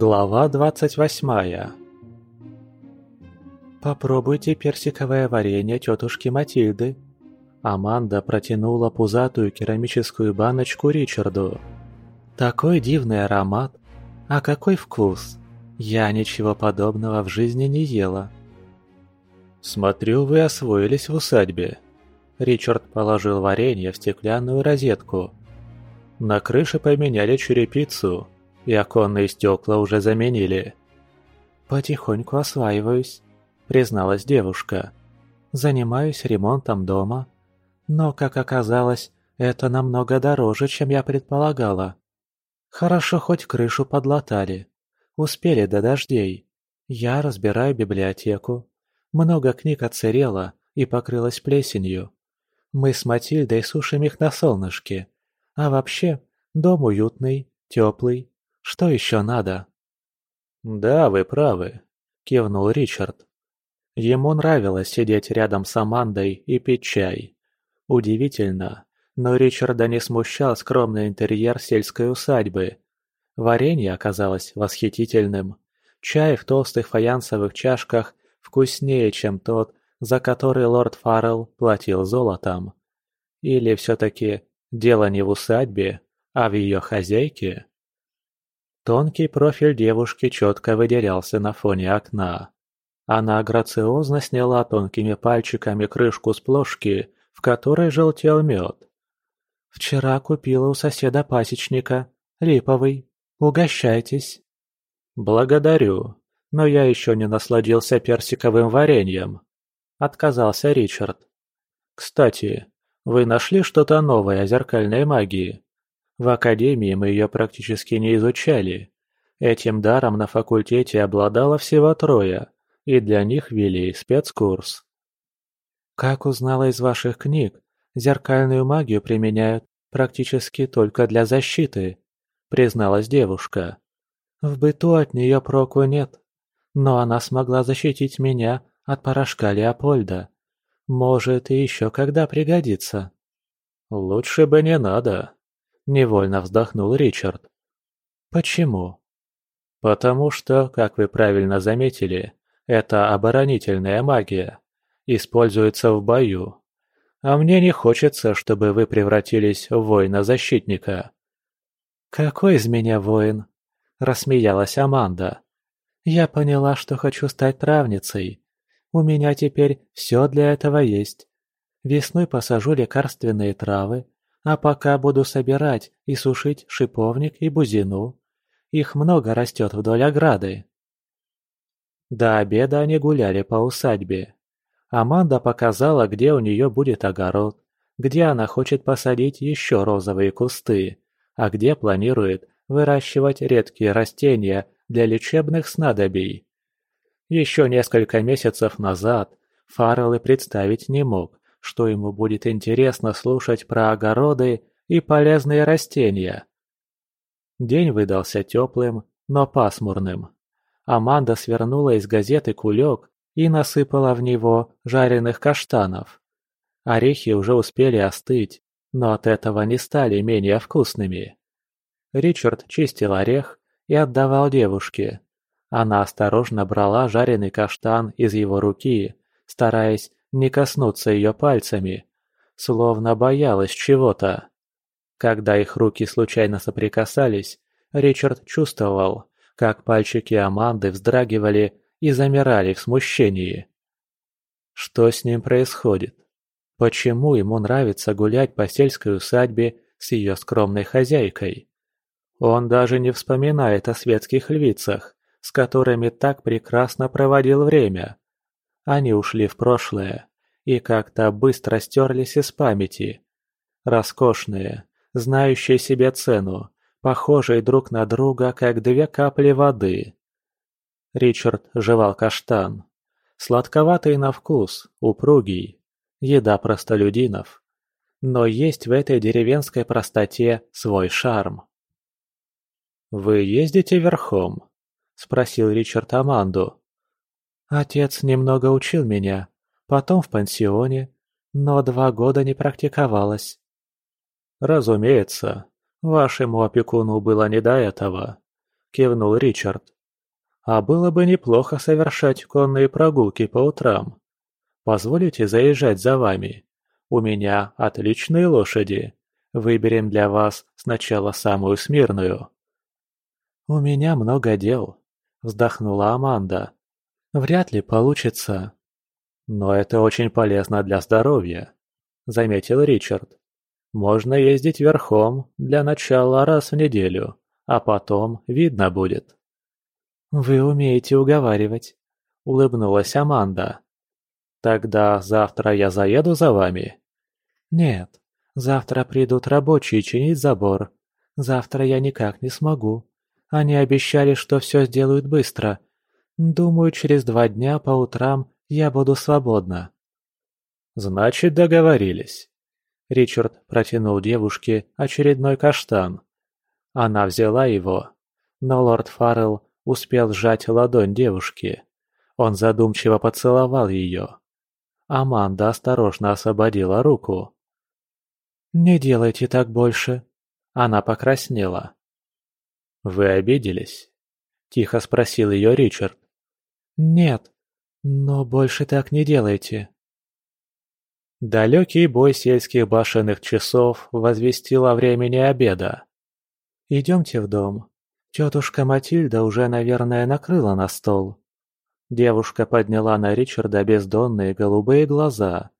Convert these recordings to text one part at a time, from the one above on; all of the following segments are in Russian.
Глава двадцать восьмая «Попробуйте персиковое варенье тетушки Матильды». Аманда протянула пузатую керамическую баночку Ричарду. «Такой дивный аромат! А какой вкус! Я ничего подобного в жизни не ела». «Смотрю, вы освоились в усадьбе». Ричард положил варенье в стеклянную розетку. На крыше поменяли черепицу, и оконные стекла уже заменили. «Потихоньку осваиваюсь», — призналась девушка. «Занимаюсь ремонтом дома. Но, как оказалось, это намного дороже, чем я предполагала. Хорошо хоть крышу подлатали. Успели до дождей. Я разбираю библиотеку. Много книг отсырело и покрылось плесенью. Мы с Матильдой сушим их на солнышке. А вообще, дом уютный, теплый. Что еще надо?» «Да, вы правы», — кивнул Ричард. Ему нравилось сидеть рядом с Амандой и пить чай. Удивительно, но Ричарда не смущал скромный интерьер сельской усадьбы. Варенье оказалось восхитительным. Чай в толстых фаянсовых чашках вкуснее, чем тот, за который лорд Фаррелл платил золотом. Или все-таки дело не в усадьбе, а в ее хозяйке? Тонкий профиль девушки четко выделялся на фоне окна. Она грациозно сняла тонкими пальчиками крышку с плошки, в которой желтел мед. «Вчера купила у соседа пасечника. Липовый. Угощайтесь». «Благодарю, но я еще не насладился персиковым вареньем», — отказался Ричард. «Кстати, вы нашли что-то новое о зеркальной магии?» В академии мы ее практически не изучали. Этим даром на факультете обладало всего трое, и для них вели спецкурс. Как узнала из ваших книг, зеркальную магию применяют практически только для защиты, призналась девушка. В быту от нее проку нет, но она смогла защитить меня от порошка Леопольда. Может, и еще когда пригодится. Лучше бы не надо, Невольно вздохнул Ричард. Почему? Потому что, как вы правильно заметили, это оборонительная магия. Используется в бою. А мне не хочется, чтобы вы превратились в воина-защитника. «Какой из меня воин?» – рассмеялась Аманда. «Я поняла, что хочу стать травницей. У меня теперь все для этого есть. Весной посажу лекарственные травы, а пока буду собирать и сушить шиповник и бузину. Их много растет вдоль ограды. До обеда они гуляли по усадьбе. Аманда показала, где у нее будет огород, где она хочет посадить еще розовые кусты, а где планирует выращивать редкие растения для лечебных снадобий. Еще несколько месяцев назад Фаррелл и представить не мог, что ему будет интересно слушать про огороды и полезные растения. День выдался теплым, но пасмурным. Аманда свернула из газеты кулек и насыпала в него жареных каштанов. Орехи уже успели остыть, но от этого не стали менее вкусными. Ричард чистил орех и отдавал девушке. Она осторожно брала жареный каштан из его руки, стараясь не коснуться ее пальцами, словно боялась чего-то. Когда их руки случайно соприкасались, Ричард чувствовал, как пальчики Аманды вздрагивали и замирали в смущении. Что с ним происходит? Почему ему нравится гулять по сельской усадьбе с ее скромной хозяйкой? Он даже не вспоминает о светских львицах, с которыми так прекрасно проводил время. Они ушли в прошлое и как-то быстро стерлись из памяти. Роскошные, знающие себе цену, похожие друг на друга, как две капли воды. Ричард жевал каштан. Сладковатый на вкус, упругий. Еда простолюдинов. Но есть в этой деревенской простоте свой шарм. «Вы ездите верхом?» – спросил Ричард Аманду. Отец немного учил меня, потом в пансионе, но два года не практиковалась. Разумеется, вашему опекуну было не до этого. – кивнул Ричард. «А было бы неплохо совершать конные прогулки по утрам. Позволите заезжать за вами? У меня отличные лошади. Выберем для вас сначала самую смирную». «У меня много дел», – вздохнула Аманда. «Вряд ли получится». «Но это очень полезно для здоровья», – заметил Ричард. «Можно ездить верхом для начала раз в неделю, а потом видно будет». «Вы умеете уговаривать», — улыбнулась Аманда. «Тогда завтра я заеду за вами?» «Нет, завтра придут рабочие чинить забор. Завтра я никак не смогу. Они обещали, что все сделают быстро. Думаю, через два дня по утрам я буду свободна». «Значит, договорились». Ричард протянул девушке очередной каштан. Она взяла его, но лорд Фаррелл успел сжать ладонь девушки. Он задумчиво поцеловал ее. Аманда осторожно освободила руку. «Не делайте так больше!» Она покраснела. «Вы обиделись?» Тихо спросил ее Ричард. «Нет, но больше так не делайте». Далекий бой сельских башенных часов возвестил о времени обеда. «Идемте в дом. Тетушка Матильда уже, наверное, накрыла на стол». Девушка подняла на Ричарда бездонные голубые глаза,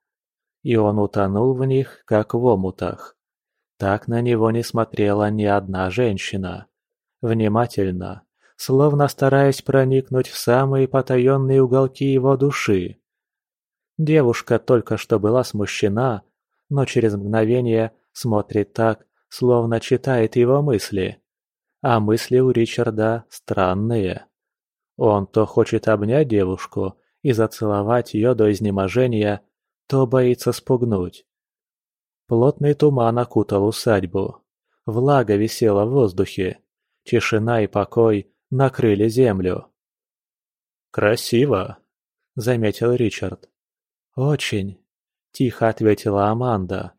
и он утонул в них, как в омутах. Так на него не смотрела ни одна женщина. Внимательно, словно стараясь проникнуть в самые потаенные уголки его души. Девушка только что была смущена, но через мгновение смотрит так, словно читает его мысли. А мысли у Ричарда странные. Он то хочет обнять девушку и зацеловать ее до изнеможения, то боится спугнуть. Плотный туман окутал усадьбу. Влага висела в воздухе. Тишина и покой накрыли землю. «Красиво», — заметил Ричард. «Очень», — тихо ответила Аманда.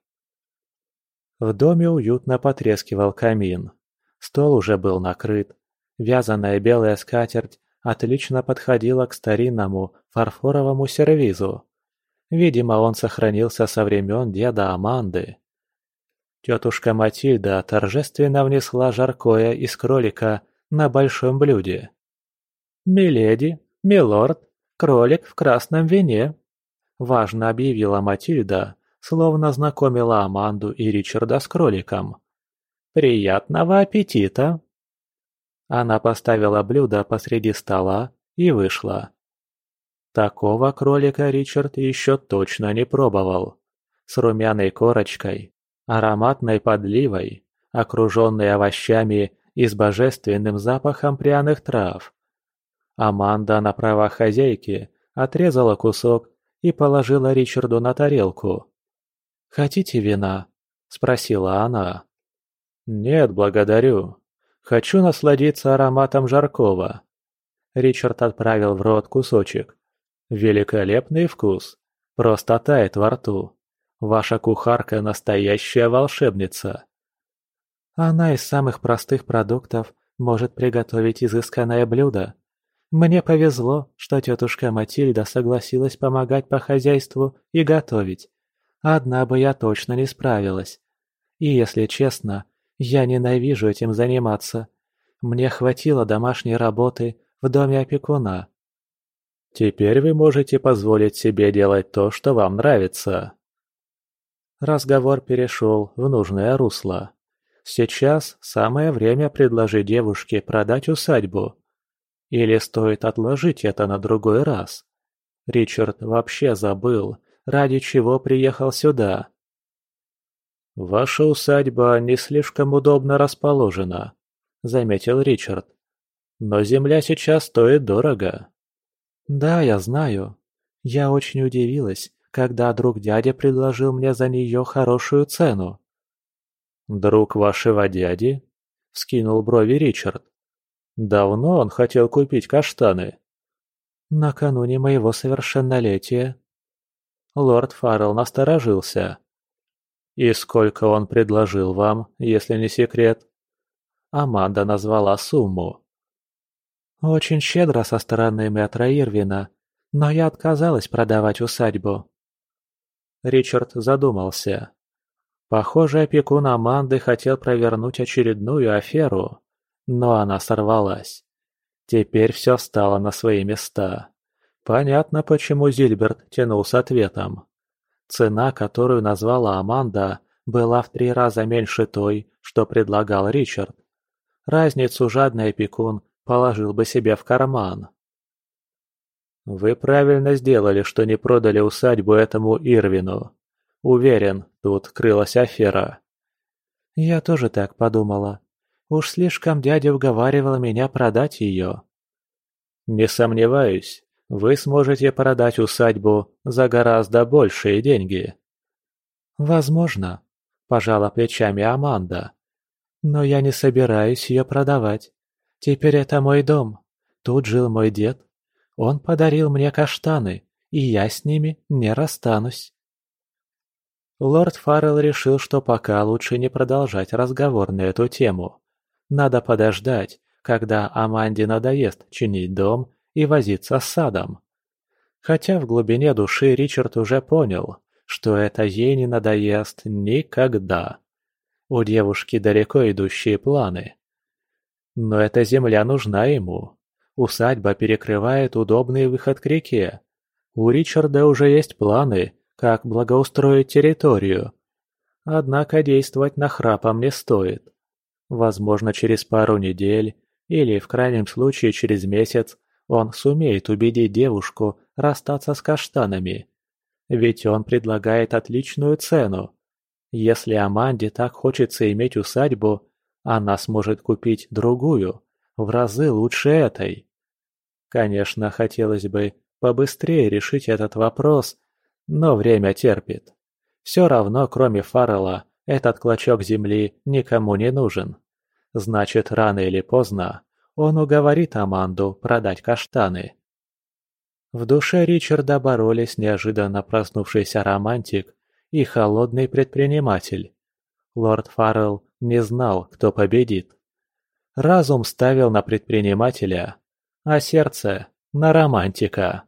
В доме уютно потрескивал камин. Стол уже был накрыт. Вязаная белая скатерть отлично подходила к старинному фарфоровому сервизу. Видимо, он сохранился со времен деда Аманды. Тетушка Матильда торжественно внесла жаркое из кролика на большом блюде. «Миледи, милорд, кролик в красном вине», – важно объявила Матильда, словно знакомила Аманду и Ричарда с кроликом. «Приятного аппетита!» Она поставила блюдо посреди стола и вышла. Такого кролика Ричард еще точно не пробовал. С румяной корочкой, ароматной подливой, окруженной овощами и с божественным запахом пряных трав. Аманда на правах хозяйки отрезала кусок и положила Ричарду на тарелку. «Хотите вина?» – спросила она. «Нет, благодарю. Хочу насладиться ароматом жаркого». Ричард отправил в рот кусочек. «Великолепный вкус. Просто тает во рту. Ваша кухарка настоящая волшебница». Она из самых простых продуктов может приготовить изысканное блюдо. Мне повезло, что тетушка Матильда согласилась помогать по хозяйству и готовить. Одна бы я точно не справилась. И если честно, я ненавижу этим заниматься. Мне хватило домашней работы в доме опекуна. Теперь вы можете позволить себе делать то, что вам нравится. Разговор перешел в нужное русло. Сейчас самое время предложить девушке продать усадьбу. Или стоит отложить это на другой раз? Ричард вообще забыл, ради чего приехал сюда. «Ваша усадьба не слишком удобно расположена», — заметил Ричард. «Но земля сейчас стоит дорого». «Да, я знаю. Я очень удивилась, когда друг дядя предложил мне за нее хорошую цену». «Друг вашего дяди?» — вскинул брови Ричард. «Давно он хотел купить каштаны?» «Накануне моего совершеннолетия». Лорд Фаррелл насторожился. «И сколько он предложил вам, если не секрет?» Аманда назвала сумму. Очень щедро со стороны мэтра Ирвина, но я отказалась продавать усадьбу. Ричард задумался. Похоже, опекун Аманды хотел провернуть очередную аферу, но она сорвалась. Теперь все встало на свои места. Понятно, почему Зильберт тянул с ответом. Цена, которую назвала Аманда, была в три раза меньше той, что предлагал Ричард. Разницу жадный опекун положил бы себе в карман. «Вы правильно сделали, что не продали усадьбу этому Ирвину. Уверен, тут крылась афера». «Я тоже так подумала. Уж слишком дядя уговаривал меня продать ее». «Не сомневаюсь, вы сможете продать усадьбу за гораздо большие деньги». «Возможно», – пожала плечами Аманда. «Но я не собираюсь ее продавать. Теперь это мой дом. Тут жил мой дед. Он подарил мне каштаны, и я с ними не расстанусь». Лорд Фаррелл решил, что пока лучше не продолжать разговор на эту тему. Надо подождать, когда Аманде надоест чинить дом и возиться с садом. Хотя в глубине души Ричард уже понял, что это ей не надоест никогда. У девушки далеко идущие планы. Но эта земля нужна ему. Усадьба перекрывает удобный выход к реке. У Ричарда уже есть планы, как благоустроить территорию. Однако действовать нахрапом не стоит. Возможно, через пару недель или, в крайнем случае, через месяц он сумеет убедить девушку расстаться с каштанами. Ведь он предлагает отличную цену. Если Аманде так хочется иметь усадьбу, она сможет купить другую, в разы лучше этой. Конечно, хотелось бы побыстрее решить этот вопрос, но время терпит. Все равно, кроме Фаррелла, этот клочок земли никому не нужен. Значит, рано или поздно он уговорит Аманду продать каштаны. В душе Ричарда боролись неожиданно проснувшийся романтик и холодный предприниматель. Лорд Фаррелл не знал, кто победит. Разум ставил на предпринимателя, а сердце – на романтика.